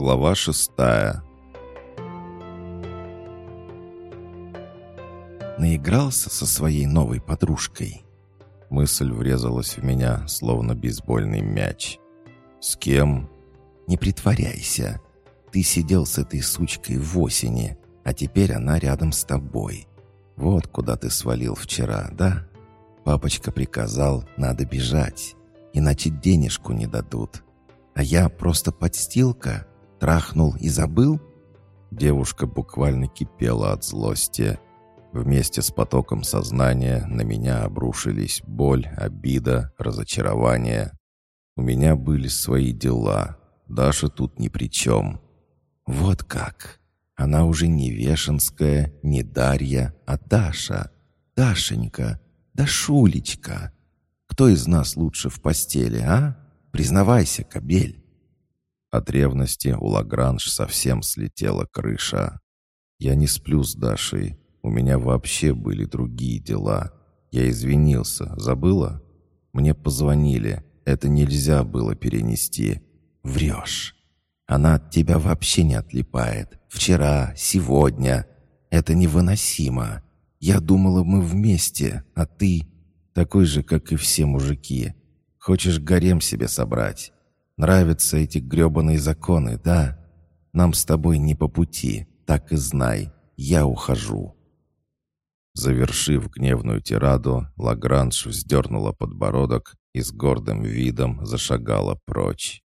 Глава шестая Наигрался со своей новой подружкой. Мысль врезалась в меня, словно бейсбольный мяч. «С кем?» «Не притворяйся. Ты сидел с этой сучкой в осени, а теперь она рядом с тобой. Вот куда ты свалил вчера, да? Папочка приказал, надо бежать, иначе денежку не дадут. А я просто подстилка, трахнул и забыл?» Девушка буквально кипела от злости. Вместе с потоком сознания на меня обрушились боль, обида, разочарование. У меня были свои дела. Даша тут ни при чем. Вот как. Она уже не Вешенская, не Дарья, а Даша. Дашенька, Дашулечка. Кто из нас лучше в постели, а? Признавайся, кобель. От ревности у Лагранж совсем слетела крыша. Я не сплю с Дашей. У меня вообще были другие дела. Я извинился. Забыла? Мне позвонили. Это нельзя было перенести. Врешь. Она от тебя вообще не отлипает. Вчера, сегодня. Это невыносимо. Я думала, мы вместе, а ты такой же, как и все мужики. Хочешь гарем себе собрать. Нравятся эти гребаные законы, да? Нам с тобой не по пути, так и знай. Я ухожу». Завершив гневную тираду, Лагранж вздернула подбородок и с гордым видом зашагала прочь.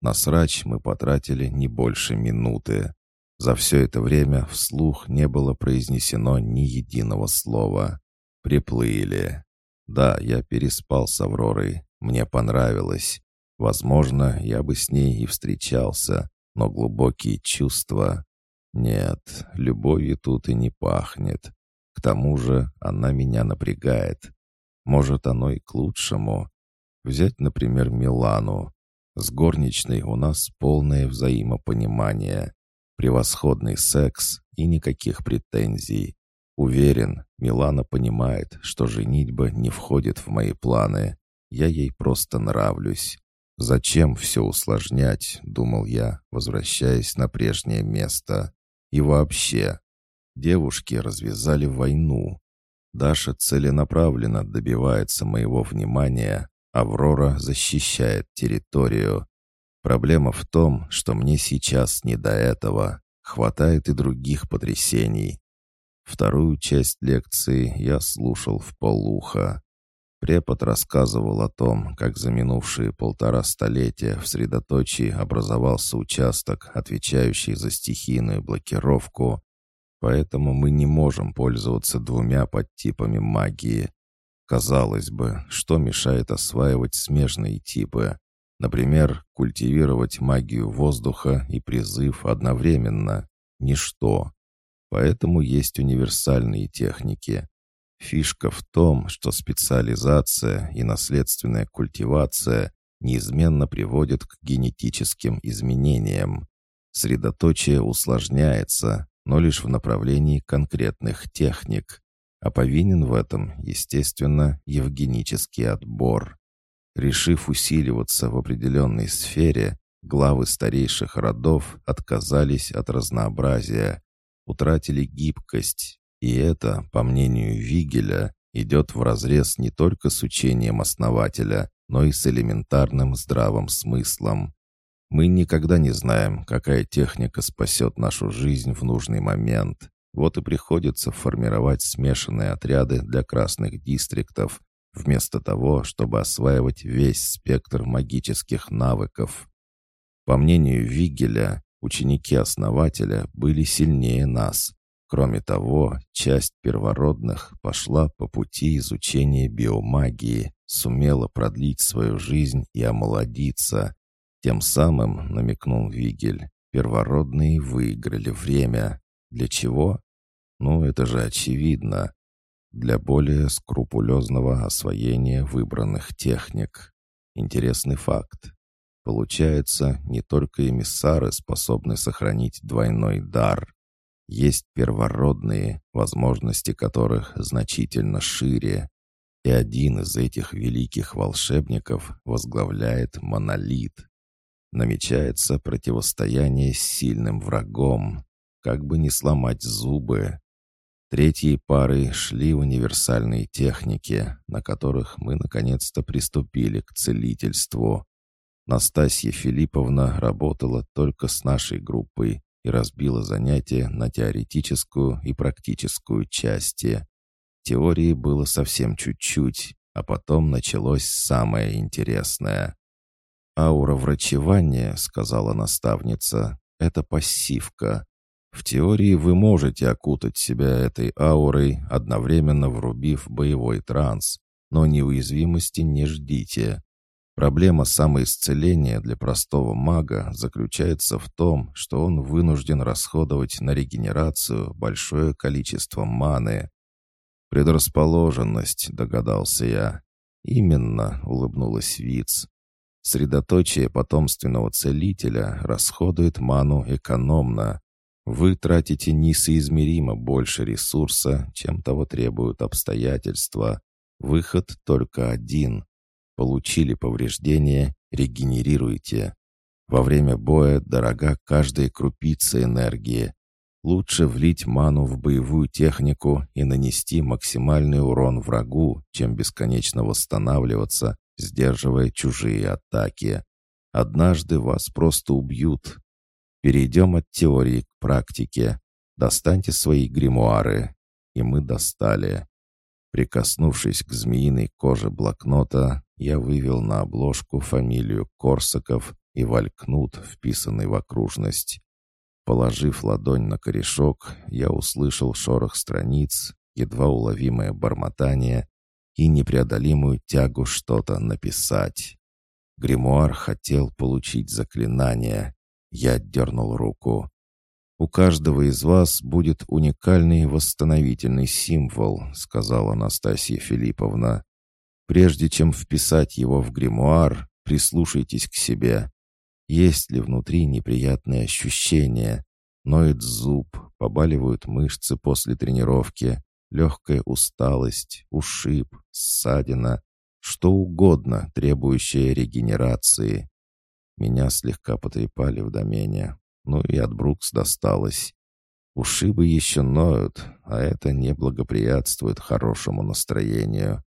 На срач мы потратили не больше минуты. За все это время вслух не было произнесено ни единого слова. Приплыли. Да, я переспал с Авророй. Мне понравилось. Возможно, я бы с ней и встречался, но глубокие чувства... Нет, любовью тут и не пахнет. К тому же она меня напрягает. Может, оно и к лучшему. Взять, например, Милану. С горничной у нас полное взаимопонимание. Превосходный секс и никаких претензий. Уверен, Милана понимает, что женитьба не входит в мои планы. Я ей просто нравлюсь. Зачем все усложнять, думал я, возвращаясь на прежнее место. И вообще, Девушки развязали войну. Даша целенаправленно добивается моего внимания, Аврора защищает территорию. Проблема в том, что мне сейчас не до этого. Хватает и других потрясений. Вторую часть лекции я слушал в полуха. Препод рассказывал о том, как за минувшие полтора столетия в средоточии образовался участок, отвечающий за стихийную блокировку, Поэтому мы не можем пользоваться двумя подтипами магии. Казалось бы, что мешает осваивать смежные типы? Например, культивировать магию воздуха и призыв одновременно. Ничто. Поэтому есть универсальные техники. Фишка в том, что специализация и наследственная культивация неизменно приводят к генетическим изменениям. Средоточие усложняется, но лишь в направлении конкретных техник. А повинен в этом, естественно, евгенический отбор. Решив усиливаться в определенной сфере, главы старейших родов отказались от разнообразия, утратили гибкость, и это, по мнению Вигеля, идет вразрез не только с учением основателя, но и с элементарным здравым смыслом. Мы никогда не знаем, какая техника спасет нашу жизнь в нужный момент. Вот и приходится формировать смешанные отряды для красных дистриктов, вместо того, чтобы осваивать весь спектр магических навыков. По мнению Вигеля, ученики основателя были сильнее нас. Кроме того, часть первородных пошла по пути изучения биомагии, сумела продлить свою жизнь и омолодиться, тем самым, намекнул Вигель, первородные выиграли время. Для чего? Ну, это же очевидно. Для более скрупулезного освоения выбранных техник. Интересный факт. Получается, не только эмиссары способны сохранить двойной дар. Есть первородные, возможности которых значительно шире. И один из этих великих волшебников возглавляет монолит. Намечается противостояние с сильным врагом. Как бы не сломать зубы. Третьей парой шли универсальные техники, на которых мы наконец-то приступили к целительству. Настасья Филипповна работала только с нашей группой и разбила занятия на теоретическую и практическую части. Теории было совсем чуть-чуть, а потом началось самое интересное. «Аура врачевания», — сказала наставница, — «это пассивка. В теории вы можете окутать себя этой аурой, одновременно врубив боевой транс, но неуязвимости не ждите. Проблема самоисцеления для простого мага заключается в том, что он вынужден расходовать на регенерацию большое количество маны. «Предрасположенность», — догадался я. «Именно», — улыбнулась Виц. «Средоточие потомственного целителя расходует ману экономно. Вы тратите несоизмеримо больше ресурса, чем того требуют обстоятельства. Выход только один Получили повреждения, регенерируйте. Во время боя дорога каждая крупица энергии. Лучше влить ману в боевую технику и нанести максимальный урон врагу, чем бесконечно восстанавливаться, сдерживая чужие атаки. Однажды вас просто убьют. Перейдем от теории к практике. Достаньте свои гримуары. И мы достали. Прикоснувшись к змеиной коже блокнота, я вывел на обложку фамилию Корсаков и валькнут, вписанный в окружность. Положив ладонь на корешок, я услышал шорох страниц, едва уловимое бормотание и непреодолимую тягу что-то написать. Гримуар хотел получить заклинание. Я дернул руку. «У каждого из вас будет уникальный восстановительный символ», сказала Анастасия Филипповна. «Прежде чем вписать его в гримуар, прислушайтесь к себе. Есть ли внутри неприятные ощущения? Ноет зуб, побаливают мышцы после тренировки, легкая усталость, ушиб, ссадина, что угодно, требующее регенерации. Меня слегка потрепали в домене, ну и от Брукс досталось. Ушибы еще ноют, а это не благоприятствует хорошему настроению.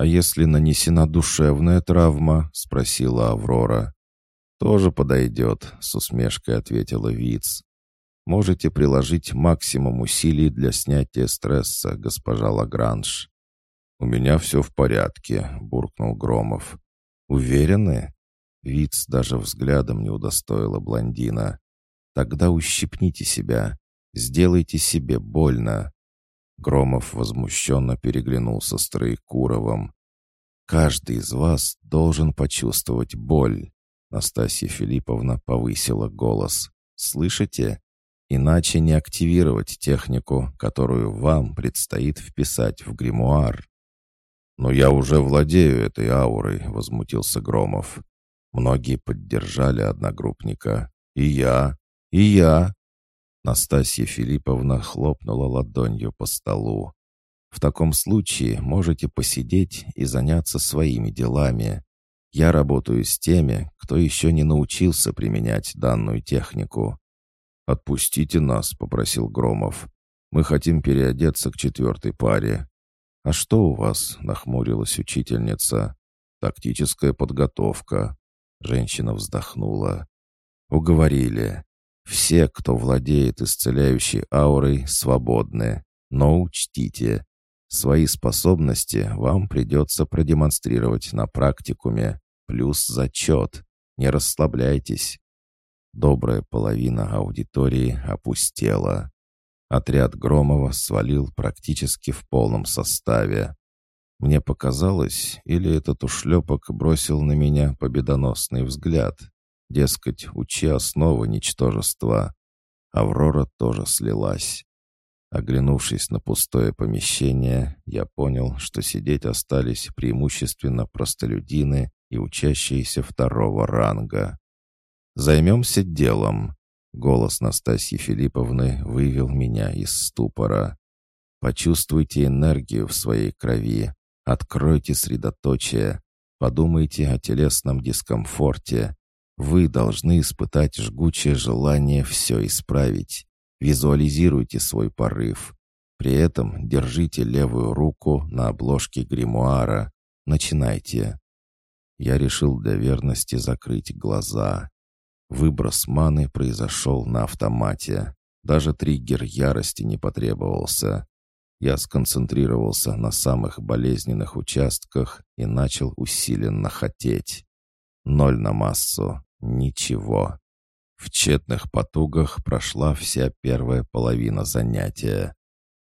«А если нанесена душевная травма?» — спросила Аврора. «Тоже подойдет», — с усмешкой ответила Виц. «Можете приложить максимум усилий для снятия стресса, госпожа Лагранж». «У меня все в порядке», — буркнул Громов. «Уверены?» Виц даже взглядом не удостоила блондина. «Тогда ущипните себя. Сделайте себе больно». Громов возмущенно переглянулся с Троекуровым. «Каждый из вас должен почувствовать боль». Настасья Филипповна повысила голос. «Слышите? Иначе не активировать технику, которую вам предстоит вписать в гримуар». «Но я уже владею этой аурой», — возмутился Громов. Многие поддержали одногруппника. «И я! И я!» Настасья Филипповна хлопнула ладонью по столу. «В таком случае можете посидеть и заняться своими делами. Я работаю с теми, кто еще не научился применять данную технику». «Отпустите нас», — попросил Громов. «Мы хотим переодеться к четвертой паре». «А что у вас?» — нахмурилась учительница. «Тактическая подготовка. Женщина вздохнула. Уговорили. Все, кто владеет исцеляющей аурой, свободны. Но учтите, свои способности вам придется продемонстрировать на практикуме, плюс зачет. Не расслабляйтесь. Добрая половина аудитории опустела. Отряд Громова свалил практически в полном составе. Мне показалось, или этот ушлепок бросил на меня победоносный взгляд. Дескать, учи основы ничтожества. Аврора тоже слилась. Оглянувшись на пустое помещение, я понял, что сидеть остались преимущественно простолюдины и учащиеся второго ранга. «Займемся делом», — голос Настасьи Филипповны вывел меня из ступора. «Почувствуйте энергию в своей крови, Откройте средоточие. Подумайте о телесном дискомфорте. Вы должны испытать жгучее желание все исправить. Визуализируйте свой порыв. При этом держите левую руку на обложке гримуара. Начинайте. Я решил для верности закрыть глаза. Выброс маны произошел на автомате. Даже триггер ярости не потребовался. Я сконцентрировался на самых болезненных участках и начал усиленно хотеть. Ноль на массу. Ничего. В тщетных потугах прошла вся первая половина занятия.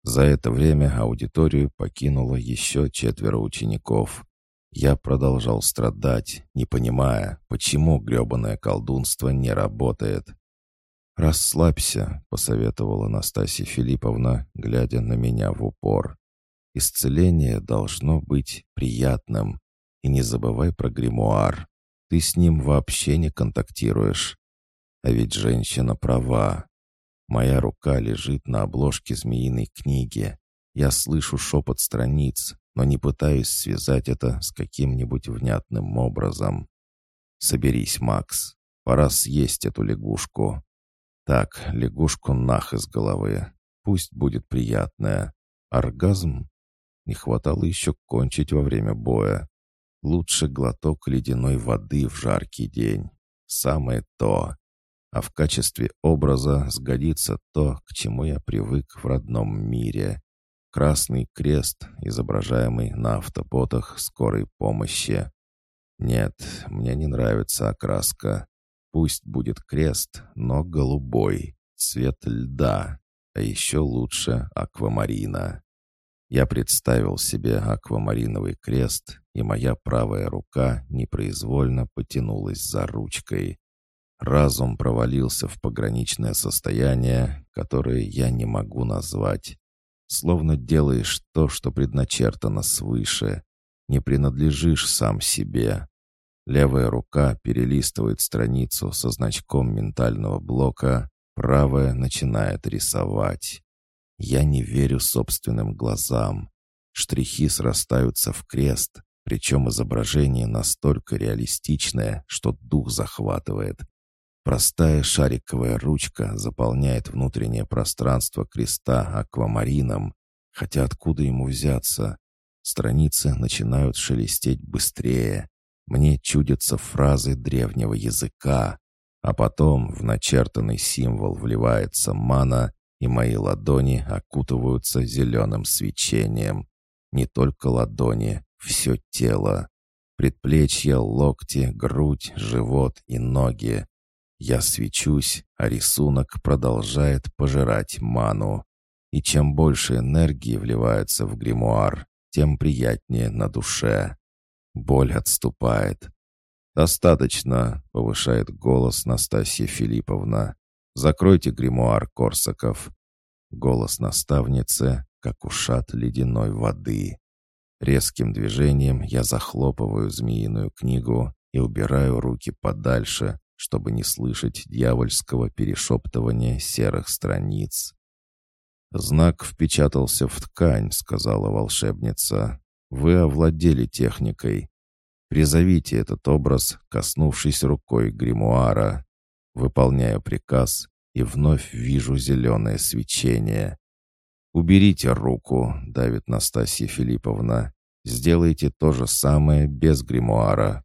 За это время аудиторию покинуло еще четверо учеников. Я продолжал страдать, не понимая, почему гребаное колдунство не работает. «Расслабься», — посоветовала Настасья Филипповна, глядя на меня в упор. «Исцеление должно быть приятным. И не забывай про гримуар. Ты с ним вообще не контактируешь. А ведь женщина права. Моя рука лежит на обложке змеиной книги. Я слышу шепот страниц, но не пытаюсь связать это с каким-нибудь внятным образом. Соберись, Макс. Пора съесть эту лягушку. Так, лягушку нах из головы. Пусть будет приятная. Оргазм? Не хватало еще кончить во время боя. Лучше глоток ледяной воды в жаркий день. Самое то. А в качестве образа сгодится то, к чему я привык в родном мире. Красный крест, изображаемый на автоботах скорой помощи. Нет, мне не нравится окраска. Пусть будет крест, но голубой, цвет льда, а еще лучше аквамарина. Я представил себе аквамариновый крест, и моя правая рука непроизвольно потянулась за ручкой. Разум провалился в пограничное состояние, которое я не могу назвать. Словно делаешь то, что предначертано свыше. Не принадлежишь сам себе. Левая рука перелистывает страницу со значком ментального блока, правая начинает рисовать. Я не верю собственным глазам. Штрихи срастаются в крест, причем изображение настолько реалистичное, что дух захватывает. Простая шариковая ручка заполняет внутреннее пространство креста аквамарином, хотя откуда ему взяться? Страницы начинают шелестеть быстрее. Мне чудятся фразы древнего языка, а потом в начертанный символ вливается мана, и мои ладони окутываются зеленым свечением. Не только ладони, все тело. Предплечья, локти, грудь, живот и ноги. Я свечусь, а рисунок продолжает пожирать ману. И чем больше энергии вливается в гримуар, тем приятнее на душе. Боль отступает. «Достаточно», — повышает голос Настасья Филипповна. Закройте гримуар, Корсаков». Голос наставницы, как ушат ледяной воды. Резким движением я захлопываю змеиную книгу и убираю руки подальше, чтобы не слышать дьявольского перешептывания серых страниц. «Знак впечатался в ткань», — сказала волшебница. «Вы овладели техникой. Призовите этот образ, коснувшись рукой гримуара. Выполняю приказ и вновь вижу зеленое свечение. «Уберите руку», — давит Настасья Филипповна. «Сделайте то же самое без гримуара».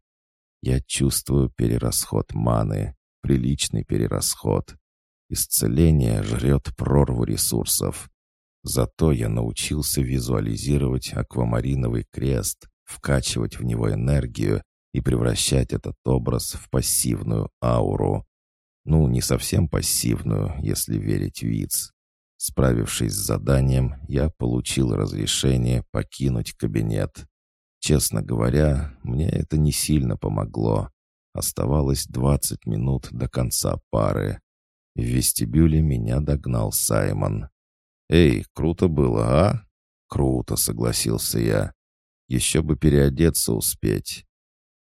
Я чувствую перерасход маны, приличный перерасход. Исцеление жрет прорву ресурсов. Зато я научился визуализировать аквамариновый крест, вкачивать в него энергию и превращать этот образ в пассивную ауру. Ну, не совсем пассивную, если верить Виц. Справившись с заданием, я получил разрешение покинуть кабинет. Честно говоря, мне это не сильно помогло. Оставалось 20 минут до конца пары. В вестибюле меня догнал Саймон. «Эй, круто было, а?» «Круто», — согласился я. «Еще бы переодеться успеть».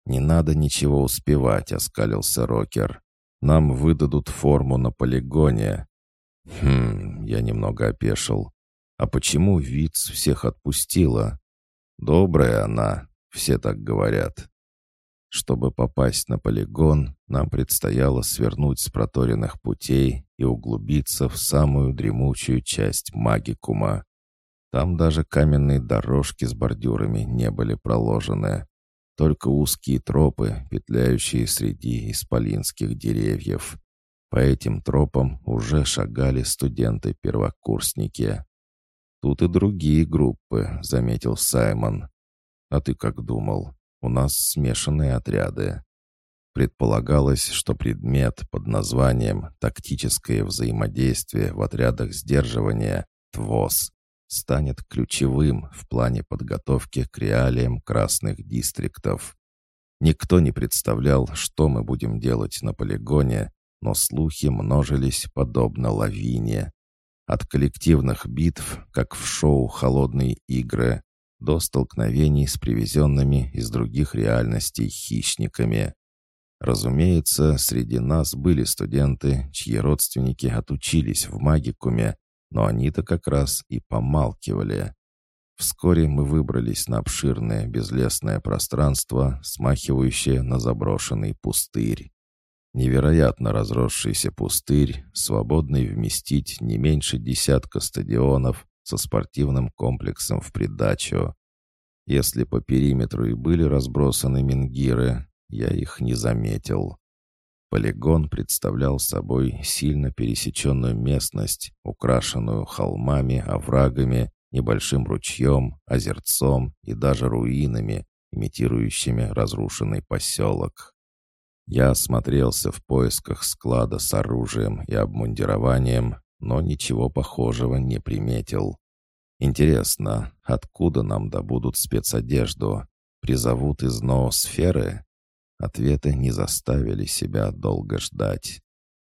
«Не надо ничего успевать», — оскалился Рокер. Нам выдадут форму на полигоне». «Хм...» — я немного опешил. «А почему Виц всех отпустила?» «Добрая она, все так говорят». Чтобы попасть на полигон, нам предстояло свернуть с проторенных путей и углубиться в самую дремучую часть магикума. Там даже каменные дорожки с бордюрами не были проложены. Только узкие тропы, петляющие среди исполинских деревьев. По этим тропам уже шагали студенты-первокурсники. «Тут и другие группы», — заметил Саймон. «А ты как думал?» У нас смешанные отряды. Предполагалось, что предмет под названием «Тактическое взаимодействие в отрядах сдерживания» ТВОС станет ключевым в плане подготовки к реалиям красных дистриктов. Никто не представлял, что мы будем делать на полигоне, но слухи множились подобно лавине. От коллективных битв, как в шоу «Холодные игры», до столкновений с привезенными из других реальностей хищниками. Разумеется, среди нас были студенты, чьи родственники отучились в магикуме, но они-то как раз и помалкивали. Вскоре мы выбрались на обширное безлесное пространство, смахивающее на заброшенный пустырь. Невероятно разросшийся пустырь, свободный вместить не меньше десятка стадионов, со спортивным комплексом в придачу. Если по периметру и были разбросаны мингиры, я их не заметил. Полигон представлял собой сильно пересеченную местность, украшенную холмами, оврагами, небольшим ручьем, озерцом и даже руинами, имитирующими разрушенный поселок. Я осмотрелся в поисках склада с оружием и обмундированием, но ничего похожего не приметил. Интересно, откуда нам добудут спецодежду? Призовут из ноосферы? Ответы не заставили себя долго ждать.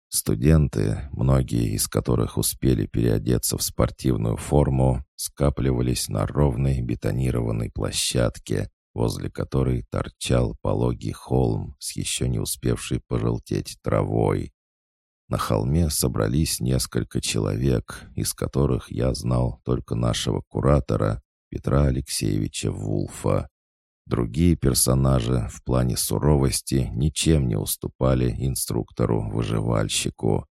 Студенты, многие из которых успели переодеться в спортивную форму, скапливались на ровной бетонированной площадке, возле которой торчал пологий холм с еще не успевшей пожелтеть травой. На холме собрались несколько человек, из которых я знал только нашего куратора Петра Алексеевича Вулфа. Другие персонажи в плане суровости ничем не уступали инструктору-выживальщику.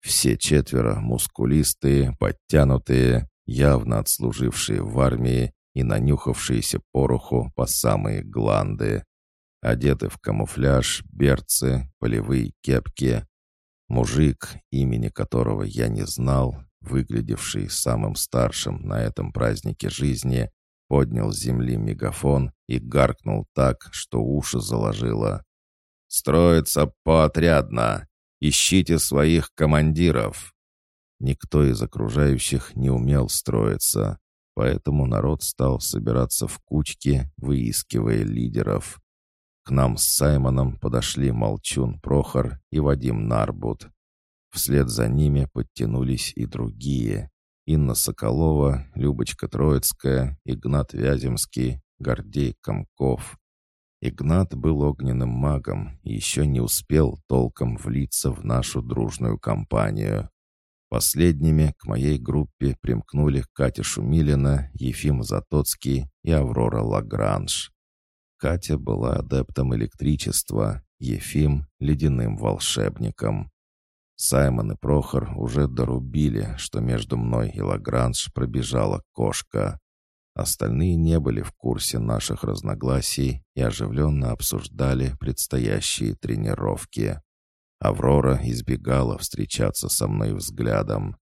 Все четверо мускулистые, подтянутые, явно отслужившие в армии и нанюхавшиеся пороху по самые гланды. Одеты в камуфляж, берцы, полевые кепки, Мужик, имени которого я не знал, выглядевший самым старшим на этом празднике жизни, поднял с земли мегафон и гаркнул так, что уши заложило. «Строится поотрядно! Ищите своих командиров!» Никто из окружающих не умел строиться, поэтому народ стал собираться в кучки, выискивая лидеров. К нам с Саймоном подошли Молчун Прохор и Вадим Нарбут. Вслед за ними подтянулись и другие. Инна Соколова, Любочка Троицкая, Игнат Вяземский, Гордей Комков. Игнат был огненным магом и еще не успел толком влиться в нашу дружную компанию. Последними к моей группе примкнули Катя Шумилина, Ефим Затоцкий и Аврора Лагранж. Катя была адептом электричества, Ефим — ледяным волшебником. Саймон и Прохор уже дорубили, что между мной и Лагранж пробежала кошка. Остальные не были в курсе наших разногласий и оживленно обсуждали предстоящие тренировки. Аврора избегала встречаться со мной взглядом.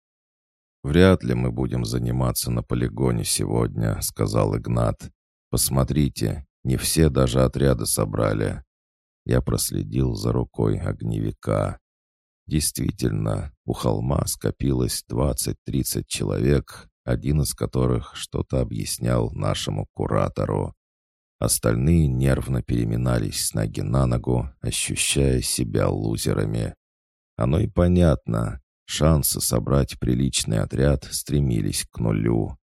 «Вряд ли мы будем заниматься на полигоне сегодня», — сказал Игнат. «Посмотрите, не все даже отряды собрали. Я проследил за рукой огневика. Действительно, у холма скопилось 20-30 человек, один из которых что-то объяснял нашему куратору. Остальные нервно переминались с ноги на ногу, ощущая себя лузерами. Оно и понятно. Шансы собрать приличный отряд стремились к нулю.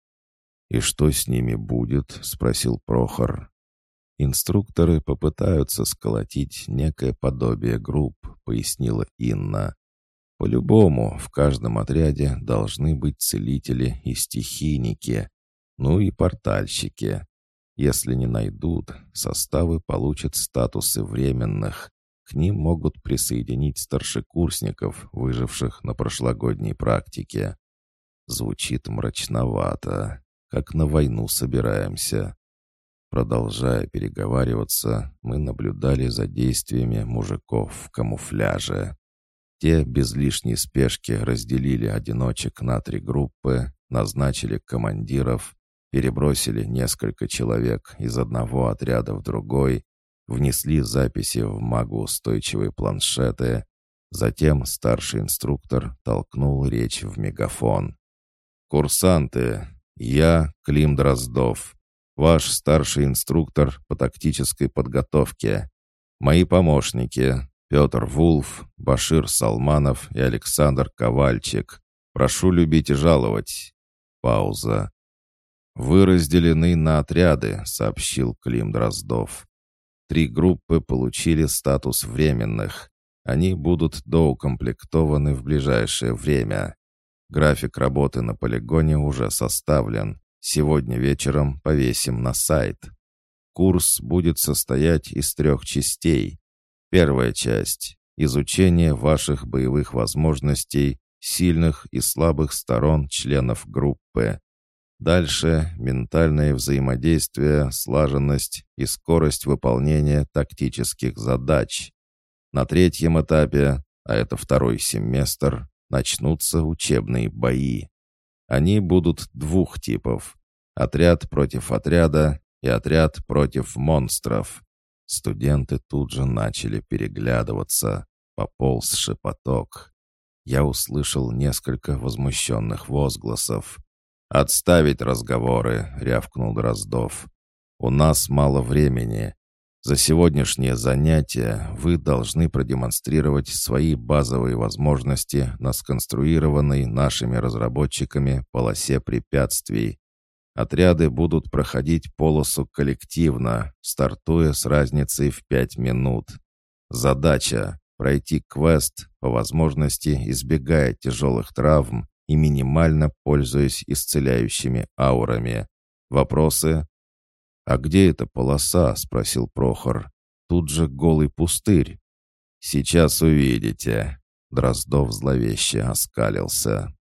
«И что с ними будет?» — спросил Прохор. «Инструкторы попытаются сколотить некое подобие групп», — пояснила Инна. «По-любому в каждом отряде должны быть целители и стихийники, ну и портальщики. Если не найдут, составы получат статусы временных. К ним могут присоединить старшекурсников, выживших на прошлогодней практике. Звучит мрачновато, как на войну собираемся. Продолжая переговариваться, мы наблюдали за действиями мужиков в камуфляже. Те без лишней спешки разделили одиночек на три группы, назначили командиров, перебросили несколько человек из одного отряда в другой, внесли записи в магоустойчивые планшеты, затем старший инструктор толкнул речь в мегафон. «Курсанты, я Клим Дроздов, ваш старший инструктор по тактической подготовке. Мои помощники Петр Вулф, Башир Салманов и Александр Ковальчик. Прошу любить и жаловать. Пауза. «Вы разделены на отряды», — сообщил Клим Дроздов. «Три группы получили статус временных. Они будут доукомплектованы в ближайшее время. График работы на полигоне уже составлен. Сегодня вечером повесим на сайт. Курс будет состоять из трех частей. Первая часть — изучение ваших боевых возможностей, сильных и слабых сторон членов группы. Дальше ментальное взаимодействие, слаженность и скорость выполнения тактических задач. На третьем этапе, а это второй семестр, начнутся учебные бои. Они будут двух типов. Отряд против отряда и отряд против монстров. Студенты тут же начали переглядываться. Пополз шепоток. Я услышал несколько возмущенных возгласов. «Отставить разговоры!» — рявкнул Дроздов. «У нас мало времени. За сегодняшнее занятие вы должны продемонстрировать свои базовые возможности на сконструированной нашими разработчиками полосе препятствий. Отряды будут проходить полосу коллективно, стартуя с разницей в пять минут. Задача — пройти квест, по возможности избегая тяжелых травм и минимально пользуясь исцеляющими аурами. Вопросы? «А где эта полоса?» — спросил Прохор. «Тут же голый пустырь». «Сейчас увидите». Дроздов зловеще оскалился.